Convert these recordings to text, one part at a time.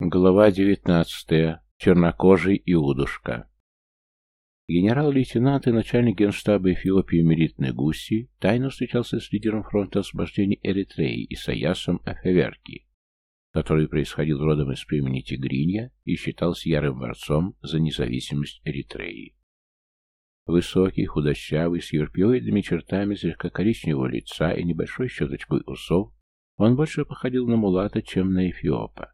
Глава девятнадцатая. Чернокожий Иудушка. Генерал-лейтенант и начальник генштаба Эфиопии Мерит Негуси тайно встречался с лидером фронта освобождения Эритреи Исаясом Афеверки, который происходил родом из племени Тигринья и считался ярым борцом за независимость Эритреи. Высокий, худощавый, с европеоидными чертами слегка коричневого лица и небольшой щеточкой усов, он больше походил на мулата, чем на эфиопа.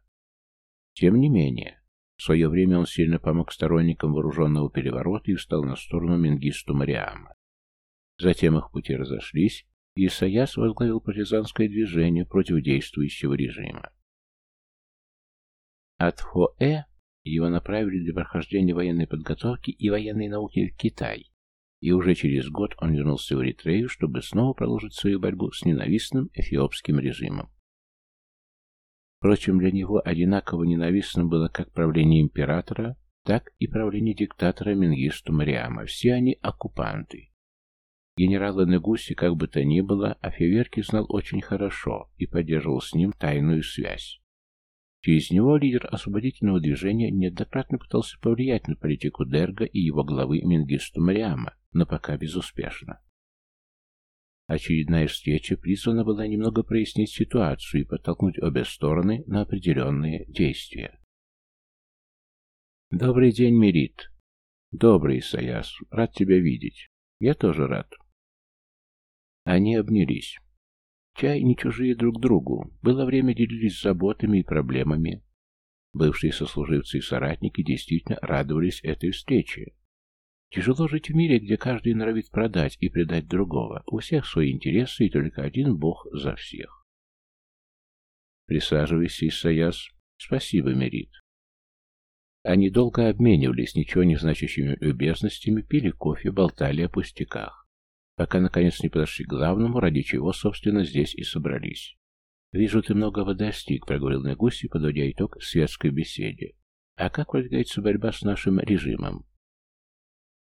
Тем не менее, в свое время он сильно помог сторонникам вооруженного переворота и встал на сторону Менгисту Мариама. Затем их пути разошлись, и Исайяс возглавил партизанское движение против действующего режима. От Фоэ его направили для прохождения военной подготовки и военной науки в Китай, и уже через год он вернулся в Эритрею, чтобы снова продолжить свою борьбу с ненавистным эфиопским режимом. Впрочем, для него одинаково ненавистным было как правление императора, так и правление диктатора Мингисту Мариама. Все они оккупанты. Генерала Негуси, как бы то ни было, Афеверки знал очень хорошо и поддерживал с ним тайную связь. Через него лидер освободительного движения неоднократно пытался повлиять на политику Дерга и его главы Мингисту Мариама, но пока безуспешно. Очередная встреча призвана была немного прояснить ситуацию и подтолкнуть обе стороны на определенные действия. «Добрый день, Мерит!» «Добрый, Саяс. Рад тебя видеть. Я тоже рад». Они обнялись. Чай не чужие друг другу. Было время делились заботами и проблемами. Бывшие сослуживцы и соратники действительно радовались этой встрече. Тяжело жить в мире, где каждый норовит продать и предать другого. У всех свои интересы, и только один Бог за всех. Присаживайся, Исаяс. Спасибо, Мерит. Они долго обменивались ничего не значащими любезностями, пили кофе, болтали о пустяках. Пока, наконец, не подошли к главному, ради чего, собственно, здесь и собрались. «Вижу, ты многого достиг», — проговорил Негуси, подводя итог светской беседе. «А как продвигается борьба с нашим режимом?»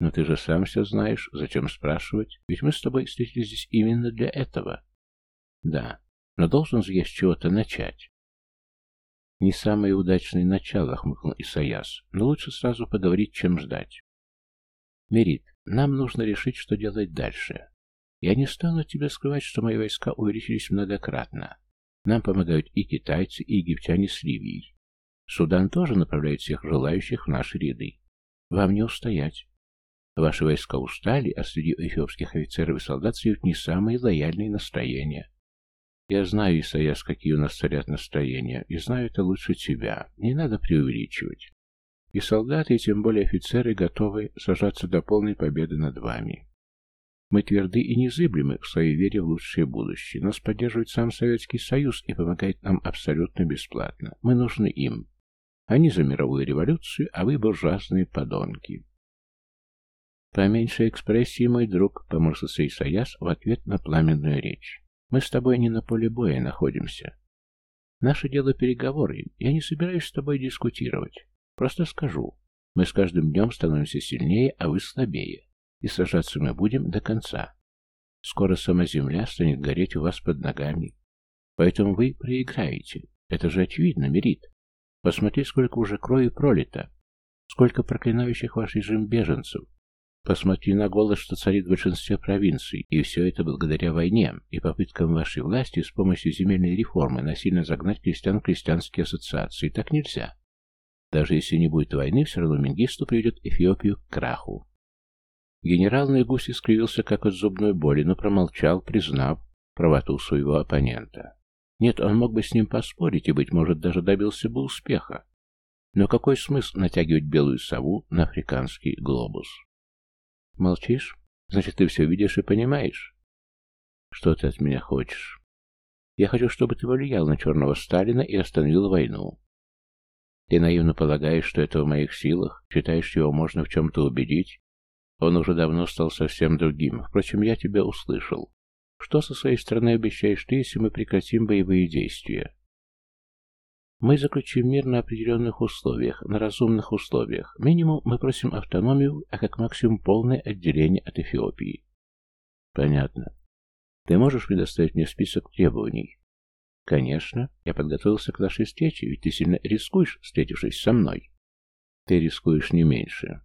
Но ты же сам все знаешь, зачем спрашивать? Ведь мы с тобой встретились здесь именно для этого. Да, но должен же я с чего-то начать. Не самое удачное начало, хмыкнул Исаяс, но лучше сразу поговорить, чем ждать. Мерит, нам нужно решить, что делать дальше. Я не стану тебе скрывать, что мои войска увеличились многократно. Нам помогают и китайцы, и египтяне с Ливией. Судан тоже направляет всех желающих в наши ряды. Вам не устоять. Ваши войска устали, а среди эфиопских офицеров и солдат царят не самые лояльные настроения. Я знаю, Исайяс, какие у нас царят настроения, и знаю это лучше тебя. Не надо преувеличивать. И солдаты, и тем более офицеры, готовы сажаться до полной победы над вами. Мы тверды и незыблемы в своей вере в лучшее будущее. Нас поддерживает сам Советский Союз и помогает нам абсолютно бесплатно. Мы нужны им. Они за мировую революцию, а вы буржуазные подонки. «Поменьше экспрессии, мой друг», — поморщился Исаяс в ответ на пламенную речь. «Мы с тобой не на поле боя находимся. Наше дело переговоры. Я не собираюсь с тобой дискутировать. Просто скажу. Мы с каждым днем становимся сильнее, а вы слабее. И сражаться мы будем до конца. Скоро сама земля станет гореть у вас под ногами. Поэтому вы проиграете. Это же очевидно, Мерит. Посмотри, сколько уже крови пролито. Сколько проклинающих ваш режим беженцев, Посмотри на голод, что царит в большинстве провинций, и все это благодаря войне и попыткам вашей власти с помощью земельной реформы насильно загнать крестьян в крестьянские ассоциации. Так нельзя. Даже если не будет войны, все равно Менгисту приведет Эфиопию к краху. Генерал Негуси скривился как от зубной боли, но промолчал, признав правоту своего оппонента. Нет, он мог бы с ним поспорить и, быть может, даже добился бы успеха. Но какой смысл натягивать белую сову на африканский глобус? Молчишь? Значит, ты все видишь и понимаешь. Что ты от меня хочешь? Я хочу, чтобы ты повлиял на черного Сталина и остановил войну. Ты наивно полагаешь, что это в моих силах? Считаешь, его можно в чем-то убедить? Он уже давно стал совсем другим. Впрочем, я тебя услышал. Что со своей стороны обещаешь ты, если мы прекратим боевые действия? Мы заключим мир на определенных условиях, на разумных условиях. Минимум мы просим автономию, а как максимум полное отделение от Эфиопии. Понятно. Ты можешь предоставить мне список требований? Конечно, я подготовился к нашей встрече, ведь ты сильно рискуешь, встретившись со мной. Ты рискуешь не меньше.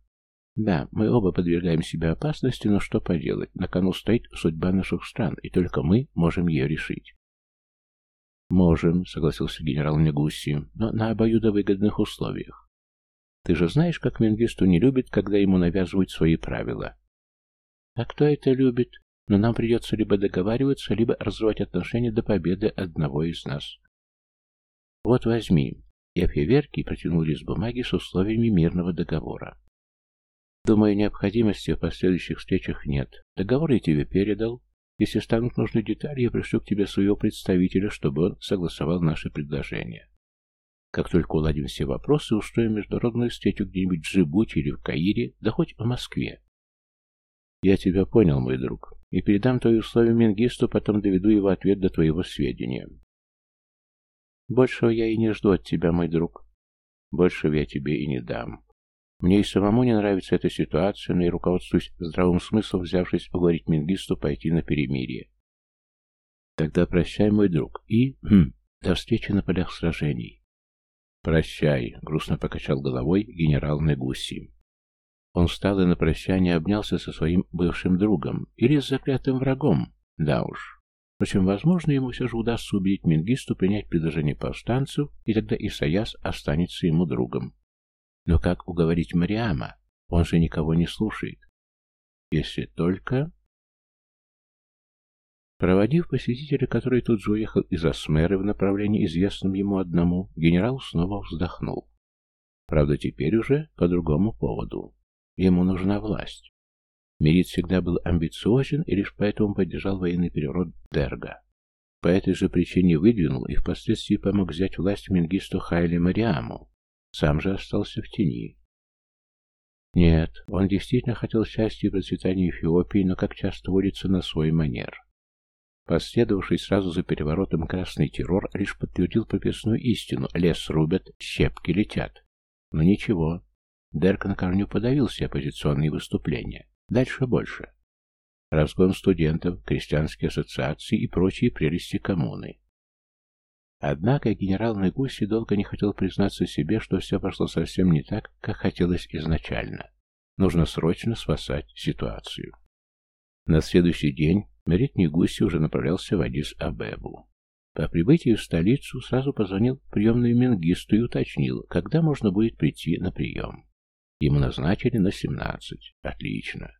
Да, мы оба подвергаем себя опасности, но что поделать, на кону стоит судьба наших стран, и только мы можем ее решить. «Можем», — согласился генерал Негуси, — «но на обоюдовыгодных условиях. Ты же знаешь, как Менгисту не любит, когда ему навязывают свои правила». «А кто это любит? Но нам придется либо договариваться, либо разрывать отношения до победы одного из нас». «Вот возьми». Я Феверкий протянул лист бумаги с условиями мирного договора. «Думаю, необходимости в последующих встречах нет. Договор я тебе передал, если станут нужны детали, я пришлю к тебе своего представителя, чтобы он согласовал наши предложения. Как только уладим все вопросы, устроим международную встречу где-нибудь в Джибути или в Каире, да хоть в Москве. Я тебя понял, мой друг, и передам твои условия Менгисту, потом доведу его ответ до твоего сведения. Большего я и не жду от тебя, мой друг. Большего я тебе и не дам. Мне и самому не нравится эта ситуация, но и руководствуюсь здравым смыслом, взявшись уговорить Мингисту пойти на перемирие. Тогда прощай, мой друг, и... Хм, до встречи на полях сражений. Прощай, грустно покачал головой генерал Негуси. Он встал и на прощание обнялся со своим бывшим другом, или с заклятым врагом, да уж. Впрочем, возможно, ему все же удастся убедить Мингисту принять предложение повстанцев, и тогда Исаяс останется ему другом. Но как уговорить Мариама? Он же никого не слушает. Если только... Проводив посетителя, который тут же уехал из Асмеры в направлении, известном ему одному, генерал снова вздохнул. Правда, теперь уже по другому поводу. Ему нужна власть. Мерит всегда был амбициозен и лишь поэтому поддержал военный переворот Дерга. По этой же причине выдвинул и впоследствии помог взять власть Мингисту Хайле Мариаму, сам же остался в тени. Нет, он действительно хотел счастья и процветания Эфиопии, но как часто водится на свой манер. Последовавший сразу за переворотом красный террор лишь подтвердил прописную истину. Лес рубят, щепки летят. Но ничего. Дерк на корню подавил все оппозиционные выступления. Дальше больше. Разгон студентов, крестьянские ассоциации и прочие прелести коммуны. Однако генерал Негуси долго не хотел признаться себе, что все пошло совсем не так, как хотелось изначально. Нужно срочно спасать ситуацию. На следующий день Мерит Негуси уже направлялся в Адис-Абебу. По прибытии в столицу сразу позвонил приемную Менгисту и уточнил, когда можно будет прийти на прием. Ему назначили на 17. Отлично.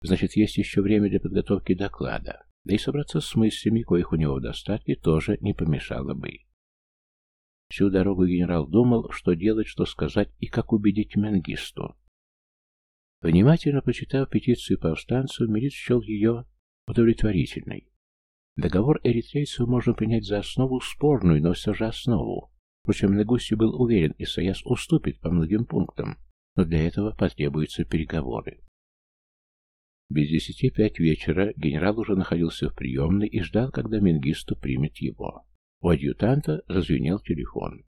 Значит, есть еще время для подготовки доклада. Да и собраться с мыслями, коих у него в достатке, тоже не помешало бы. Всю дорогу генерал думал, что делать, что сказать и как убедить Менгисту. Внимательно прочитав петицию повстанцев, Милит счел ее удовлетворительной. Договор эритрейцев можно принять за основу спорную, но все же основу. Впрочем, Негуси был уверен, Исаяс уступит по многим пунктам, но для этого потребуются переговоры. Без десяти пять вечера генерал уже находился в приемной и ждал, когда Менгисту примет его. У адъютанта зазвенел телефон.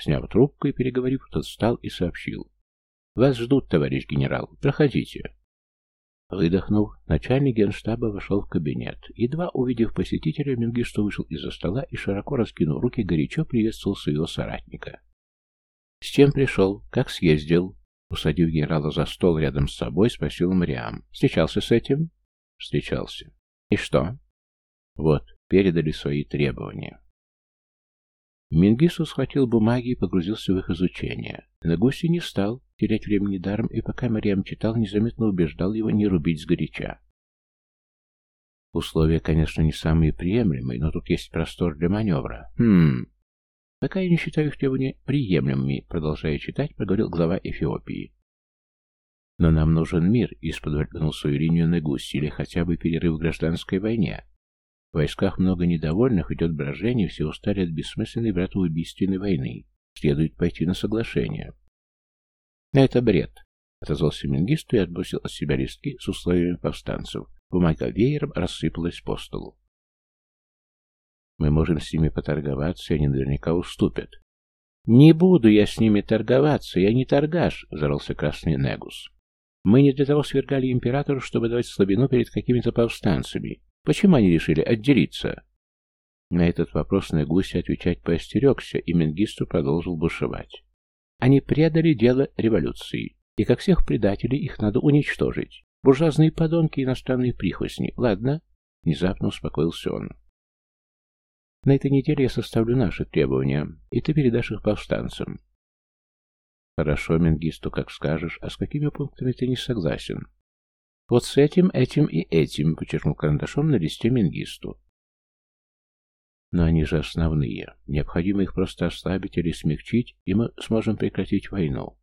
Сняв трубку и переговорив, тот встал и сообщил. «Вас ждут, товарищ генерал. Проходите». Выдохнув, начальник генштаба вошел в кабинет. Едва увидев посетителя, Менгисту вышел из-за стола и, широко раскинув руки, горячо приветствовал своего соратника. «С чем пришел? Как съездил?» Усадив генерала за стол рядом с собой, спросил Мариам. «Встречался с этим?» «Встречался». «И что?» «Вот, передали свои требования». Мингису схватил бумаги и погрузился в их изучение. На гуси не стал терять времени даром, и пока Мариам читал, незаметно убеждал его не рубить сгоряча. Условия, конечно, не самые приемлемые, но тут есть простор для маневра. Хм, Пока я не считаю их требования приемлемыми, продолжая читать, проговорил глава Эфиопии. Но нам нужен мир, из-под свою линию Негуси, или хотя бы перерыв в гражданской войне. В войсках много недовольных, идет брожение, все устали от бессмысленной братоубийственной войны. Следует пойти на соглашение. Это бред, отозвался Менгист и отбросил от себя листки с условиями повстанцев. Бумага веером рассыпалась по столу. Мы можем с ними поторговаться, и они наверняка уступят. «Не буду я с ними торговаться, я не торгаш», — взорвался красный Негус. «Мы не для того свергали императору, чтобы давать слабину перед какими-то повстанцами. Почему они решили отделиться?» На этот вопрос Негуси отвечать поостерегся, и Менгисту продолжил бушевать. Они предали дело революции, и как всех предателей их надо уничтожить. Буржуазные подонки и иностранные прихвостни. Ладно? Внезапно успокоился он. На этой неделе я составлю наши требования, и ты передашь их повстанцам. Хорошо, Менгисту, как скажешь. А с какими пунктами ты не согласен? Вот с этим, этим и этим, подчеркнул карандашом на листе Менгисту. Но они же основные. Необходимо их просто ослабить или смягчить, и мы сможем прекратить войну.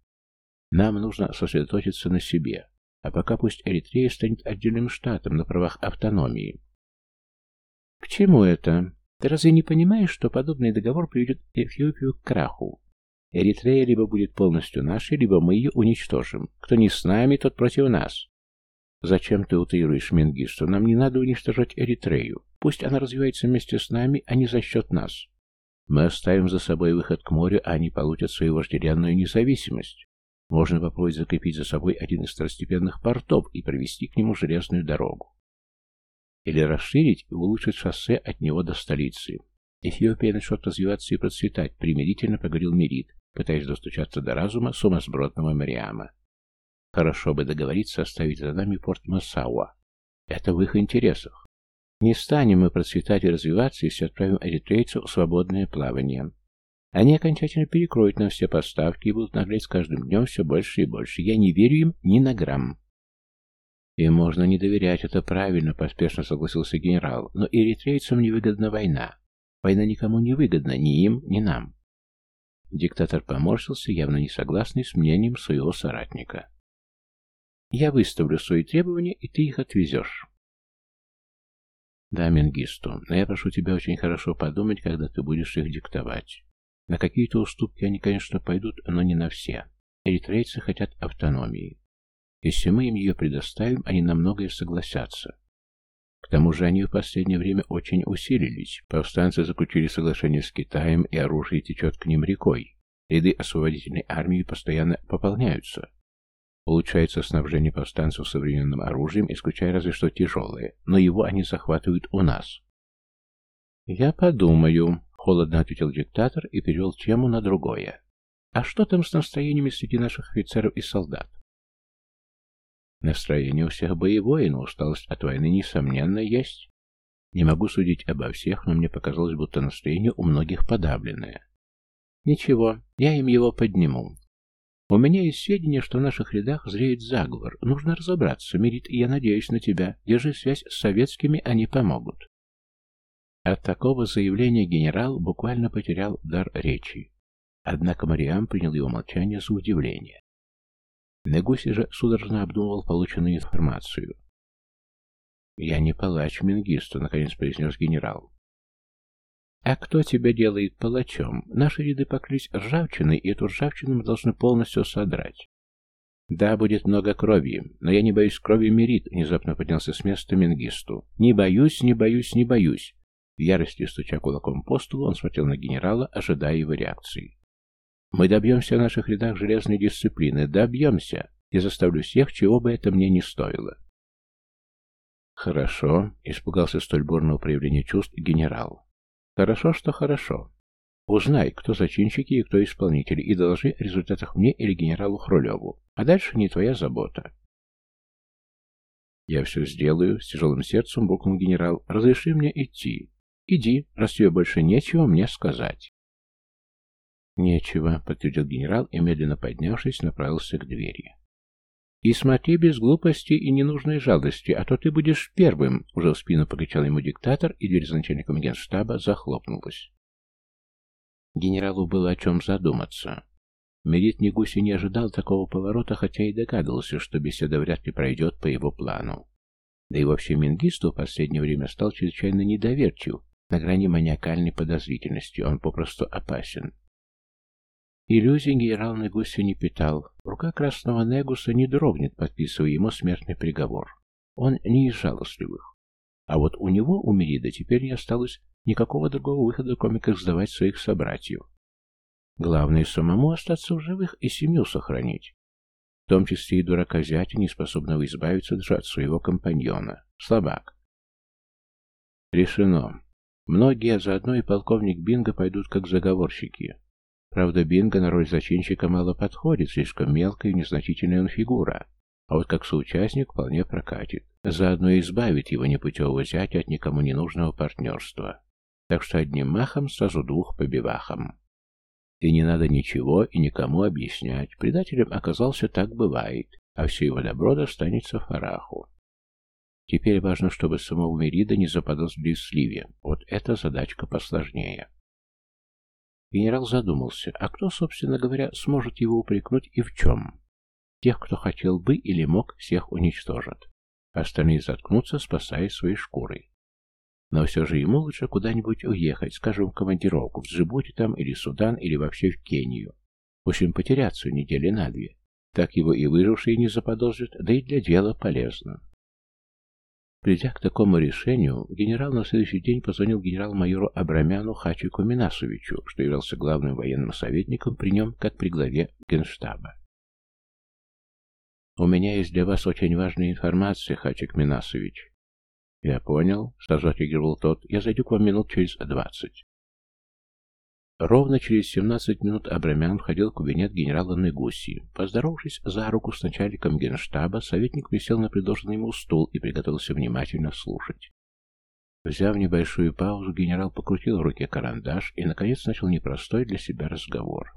Нам нужно сосредоточиться на себе. А пока пусть Эритрея станет отдельным штатом на правах автономии. К чему это? Ты разве не понимаешь, что подобный договор приведет Эфиопию к краху? Эритрея либо будет полностью нашей, либо мы ее уничтожим. Кто не с нами, тот против нас. Зачем ты утаируешь Менгисту? Нам не надо уничтожать Эритрею. Пусть она развивается вместе с нами, а не за счет нас. Мы оставим за собой выход к морю, а они получат свою вожделенную независимость. Можно попробовать закрепить за собой один из второстепенных портов и провести к нему железную дорогу. Или расширить и улучшить шоссе от него до столицы. Эфиопия начнет развиваться и процветать, примирительно поговорил Мерит, пытаясь достучаться до разума сумасбродного Мариама. Хорошо бы договориться оставить за нами порт Масауа. Это в их интересах. Не станем мы процветать и развиваться, если отправим эритрейцев в свободное плавание. Они окончательно перекроют нам все поставки и будут наглеть с каждым днем все больше и больше. Я не верю им ни на грамм. Им можно не доверять, это правильно, поспешно согласился генерал. Но эритрейцам невыгодна война. Война никому не выгодна, ни им, ни нам. Диктатор поморщился, явно не согласный с мнением своего соратника. «Я выставлю свои требования, и ты их отвезешь». «Да, Менгисту, но я прошу тебя очень хорошо подумать, когда ты будешь их диктовать. На какие-то уступки они, конечно, пойдут, но не на все. Эритрейцы хотят автономии. Если мы им ее предоставим, они на многое согласятся. К тому же они в последнее время очень усилились. Повстанцы заключили соглашение с Китаем, и оружие течет к ним рекой. Ряды освободительной армии постоянно пополняются. Улучшается снабжение повстанцев современным оружием, исключая разве что тяжелое, но его они захватывают у нас. «Я подумаю», — холодно ответил диктатор и перевел тему на другое. «А что там с настроениями среди наших офицеров и солдат?» Настроение у всех боевое, но усталость от войны, несомненно, есть. Не могу судить обо всех, но мне показалось, будто настроение у многих подавленное. Ничего, я им его подниму. У меня есть сведения, что в наших рядах зреет заговор. Нужно разобраться, Мерит, и я надеюсь на тебя. Держи связь с советскими, они помогут. От такого заявления генерал буквально потерял дар речи. Однако Мариам принял его молчание за удивление. Негуси же судорожно обдумывал полученную информацию. «Я не палач Мингисту», — наконец произнес генерал. «А кто тебя делает палачом? Наши ряды покрылись ржавчиной, и эту ржавчину мы должны полностью содрать». «Да, будет много крови, но я не боюсь крови Мерит», — внезапно поднялся с места Мингисту. «Не боюсь, не боюсь, не боюсь». В ярости, стуча кулаком по столу, он смотрел на генерала, ожидая его реакции. Мы добьемся в наших рядах железной дисциплины. Добьемся. Я заставлю всех, чего бы это мне не стоило. Хорошо, испугался столь бурного проявления чувств генерал. Хорошо, что хорошо. Узнай, кто зачинщики и кто исполнители, и доложи о результатах мне или генералу Хрулеву. А дальше не твоя забота. «Я все сделаю», — с тяжелым сердцем буркнул генерал. «Разреши мне идти. Иди, раз тебе больше нечего мне сказать». «Нечего», — подтвердил генерал и, медленно поднявшись, направился к двери. «И смотри без глупости и ненужной жалости, а то ты будешь первым!» Уже в спину покричал ему диктатор, и дверь за начальником генштаба захлопнулась. Генералу было о чем задуматься. Мерит Негуси не ожидал такого поворота, хотя и догадывался, что беседа вряд ли пройдет по его плану. Да и вообще Мингисту в последнее время стал чрезвычайно недоверчив, на грани маниакальной подозрительности, он попросту опасен. Иллюзий генерал Негуси не питал. Рука красного Негуса не дрогнет, подписывая ему смертный приговор. Он не из жалостливых. А вот у него, у Мерида, теперь не осталось никакого другого выхода, кроме как сдавать своих собратьев. Главное самому остаться в живых и семью сохранить. В том числе и дурака зятя, не способного избавиться даже от своего компаньона. Слабак. Решено. Многие, а заодно и полковник Бинго, пойдут как заговорщики. Правда, Бинго на роль зачинщика мало подходит, слишком мелкая и незначительная он фигура. А вот как соучастник вполне прокатит. Заодно избавит его непутевого зятя от никому ненужного партнерства. Так что одним махом сразу двух по бивахам. И не надо ничего и никому объяснять. Предателем оказался так бывает, а все его добро достанется Фараху. Теперь важно, чтобы самого Мерида не заподозрили в сливе. Вот эта задачка посложнее. Генерал задумался, а кто, собственно говоря, сможет его упрекнуть и в чем? Тех, кто хотел бы или мог, всех уничтожат. Остальные заткнутся, спасая свои шкуры. Но все же ему лучше куда-нибудь уехать, скажем, в командировку, в Джибути там, или Судан, или вообще в Кению. В общем, потеряться недели на две. Так его и выжившие не заподозрят, да и для дела полезно. Придя к такому решению, генерал на следующий день позвонил генерал-майору Абрамяну Хачику Минасовичу, что являлся главным военным советником при нем, как при главе генштаба. «У меня есть для вас очень важная информация, Хачик Минасович». «Я понял», — сразу отреагировал тот. «Я зайду к вам минут через двадцать». Ровно через 17 минут Абрамян входил в кабинет генерала Негуси. Поздоровавшись за руку с начальником генштаба, советник присел на предложенный ему стул и приготовился внимательно слушать. Взяв небольшую паузу, генерал покрутил в руке карандаш и, наконец, начал непростой для себя разговор.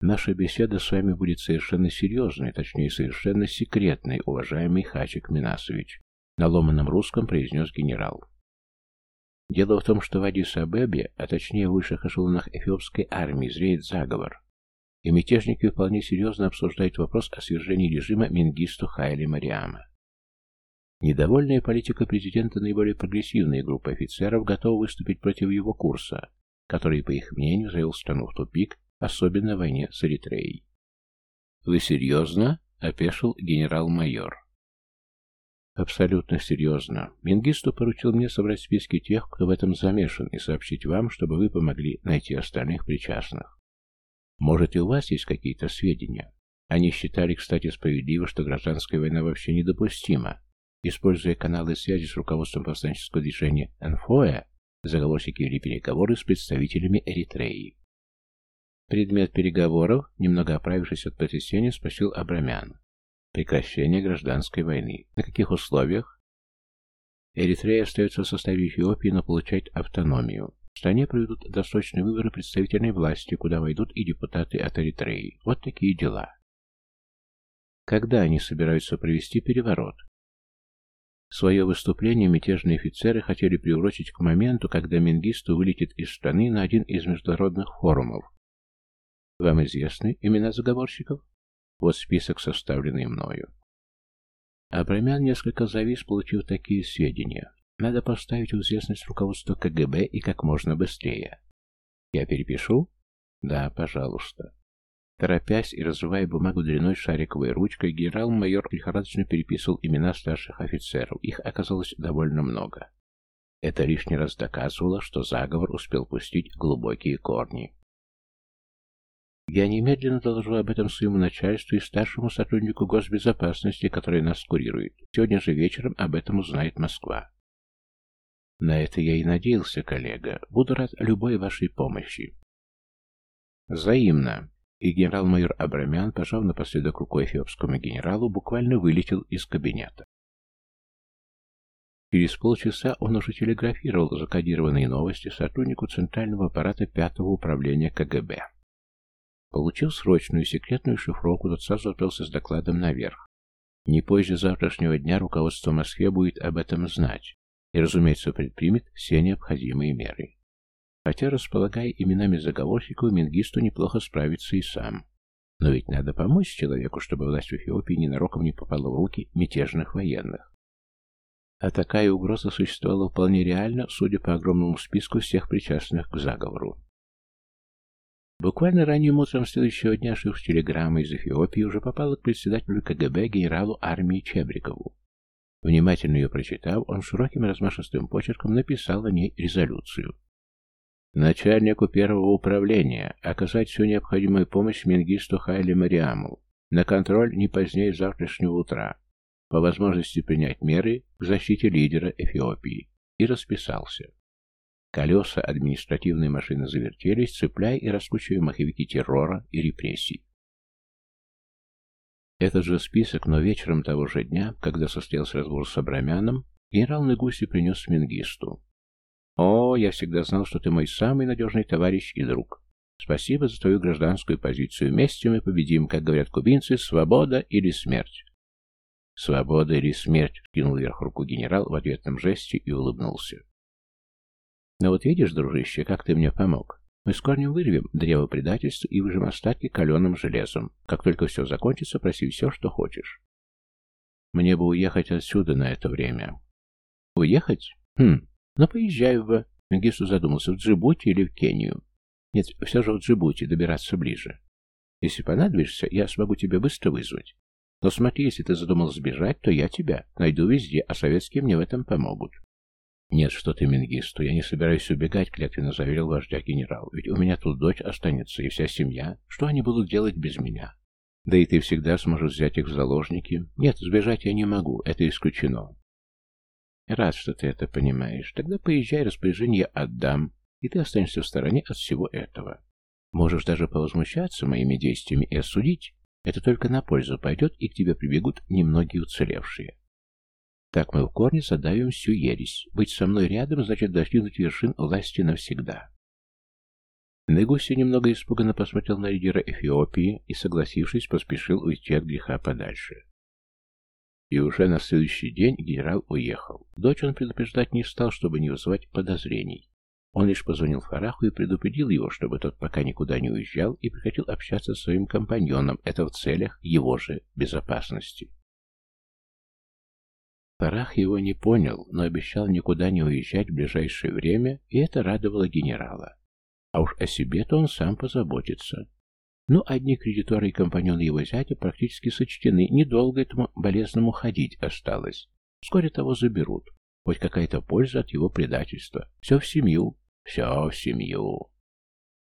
«Наша беседа с вами будет совершенно серьезной, точнее, совершенно секретной, уважаемый Хачик Минасович», на ломаном русском произнес генерал. Дело в том, что в Адис-Абебе, а точнее в высших эшелонах эфиопской армии, зреет заговор. И мятежники вполне серьезно обсуждают вопрос о свержении режима Мингисту Хайли Мариама. Недовольная политика президента наиболее прогрессивная группа офицеров готова выступить против его курса, который, по их мнению, завел страну в тупик, особенно в войне с Эритреей. «Вы серьезно?» — опешил генерал-майор. Абсолютно серьезно. Мингисту поручил мне собрать списки тех, кто в этом замешан, и сообщить вам, чтобы вы помогли найти остальных причастных. Может, и у вас есть какие-то сведения? Они считали, кстати, справедливо, что гражданская война вообще недопустима. Используя каналы связи с руководством повстанческого движения НФОЭ, заговорщики вели переговоры с представителями Эритреи. Предмет переговоров, немного оправившись от потрясения, спросил Абрамян. Прекращение гражданской войны. На каких условиях? Эритрея остается в составе Эфиопии, но получает автономию. В стране проведут досрочные выборы представительной власти, куда войдут и депутаты от Эритреи. Вот такие дела. Когда они собираются провести переворот? Свое выступление мятежные офицеры хотели приурочить к моменту, когда Менгисту вылетит из страны на один из международных форумов. Вам известны имена заговорщиков? Вот список, составленный мною. Абрамян несколько завис, получив такие сведения. Надо поставить в известность руководство КГБ и как можно быстрее. Я перепишу? Да, пожалуйста. Торопясь и разрывая бумагу длиной шариковой ручкой, генерал-майор лихорадочно переписывал имена старших офицеров. Их оказалось довольно много. Это лишний раз доказывало, что заговор успел пустить глубокие корни. Я немедленно доложу об этом своему начальству и старшему сотруднику госбезопасности, который нас курирует. Сегодня же вечером об этом узнает Москва. На это я и надеялся, коллега. Буду рад любой вашей помощи. Взаимно. И генерал-майор Абрамян, пожав напоследок рукой эфиопскому генералу, буквально вылетел из кабинета. Через полчаса он уже телеграфировал закодированные новости сотруднику Центрального аппарата Пятого управления КГБ. Получил срочную секретную шифровку, тот сразу отправился с докладом наверх. Не позже завтрашнего дня руководство Москвы будет об этом знать и, разумеется, предпримет все необходимые меры. Хотя, располагая именами заговорщиков, Мингисту неплохо справится и сам. Но ведь надо помочь человеку, чтобы власть в Эфиопии ненароком не попала в руки мятежных военных. А такая угроза существовала вполне реально, судя по огромному списку всех причастных к заговору. Буквально ранним утром следующего дня шифр телеграммы из Эфиопии уже попала к председателю КГБ генералу армии Чебрикову. Внимательно ее прочитав, он широким размашистым почерком написал о ней резолюцию. Начальнику первого управления оказать всю необходимую помощь Менгисту Хайле Мариаму на контроль не позднее завтрашнего утра, по возможности принять меры к защите лидера Эфиопии. и расписался. Колеса административной машины завертелись, цепляя и раскручивая маховики террора и репрессий. Этот же список, но вечером того же дня, когда состоялся разговор с Абрамяном, генерал Негуси принес Мингисту. «О, я всегда знал, что ты мой самый надежный товарищ и друг. Спасибо за твою гражданскую позицию. Вместе мы победим, как говорят кубинцы, свобода или смерть». «Свобода или смерть», — кинул вверх руку генерал в ответном жесте и улыбнулся. Но вот видишь, дружище, как ты мне помог. Мы с корнем вырвем древо предательства и выжим остатки каленым железом. Как только все закончится, проси все, что хочешь. Мне бы уехать отсюда на это время. Уехать? Хм, ну поезжай в... Мегису задумался, в Джибути или в Кению. Нет, все же в Джибути, добираться ближе. Если понадобишься, я смогу тебя быстро вызвать. Но смотри, если ты задумал сбежать, то я тебя найду везде, а советские мне в этом помогут. «Нет, что ты, Мингисту, я не собираюсь убегать», — клятвенно заверил вождя генерал. «Ведь у меня тут дочь останется и вся семья. Что они будут делать без меня? Да и ты всегда сможешь взять их в заложники. Нет, сбежать я не могу, это исключено». «Рад, что ты это понимаешь. Тогда поезжай, распоряжение отдам, и ты останешься в стороне от всего этого. Можешь даже повозмущаться моими действиями и осудить. Это только на пользу пойдет, и к тебе прибегут немногие уцелевшие. Так мы в корне задавим всю ересь. Быть со мной рядом значит достигнуть вершин власти навсегда. Негуси немного испуганно посмотрел на лидера Эфиопии и, согласившись, поспешил уйти от греха подальше. И уже на следующий день генерал уехал. Дочь он предупреждать не стал, чтобы не вызывать подозрений. Он лишь позвонил Фараху и предупредил его, чтобы тот пока никуда не уезжал и прекратил общаться с своим компаньоном, это в целях его же безопасности. Фарах его не понял, но обещал никуда не уезжать в ближайшее время, и это радовало генерала. А уж о себе-то он сам позаботится. Ну, одни кредиторы и компаньоны его зятя практически сочтены, недолго этому болезному ходить осталось. Вскоре того заберут. Хоть какая-то польза от его предательства. Все в семью, все в семью.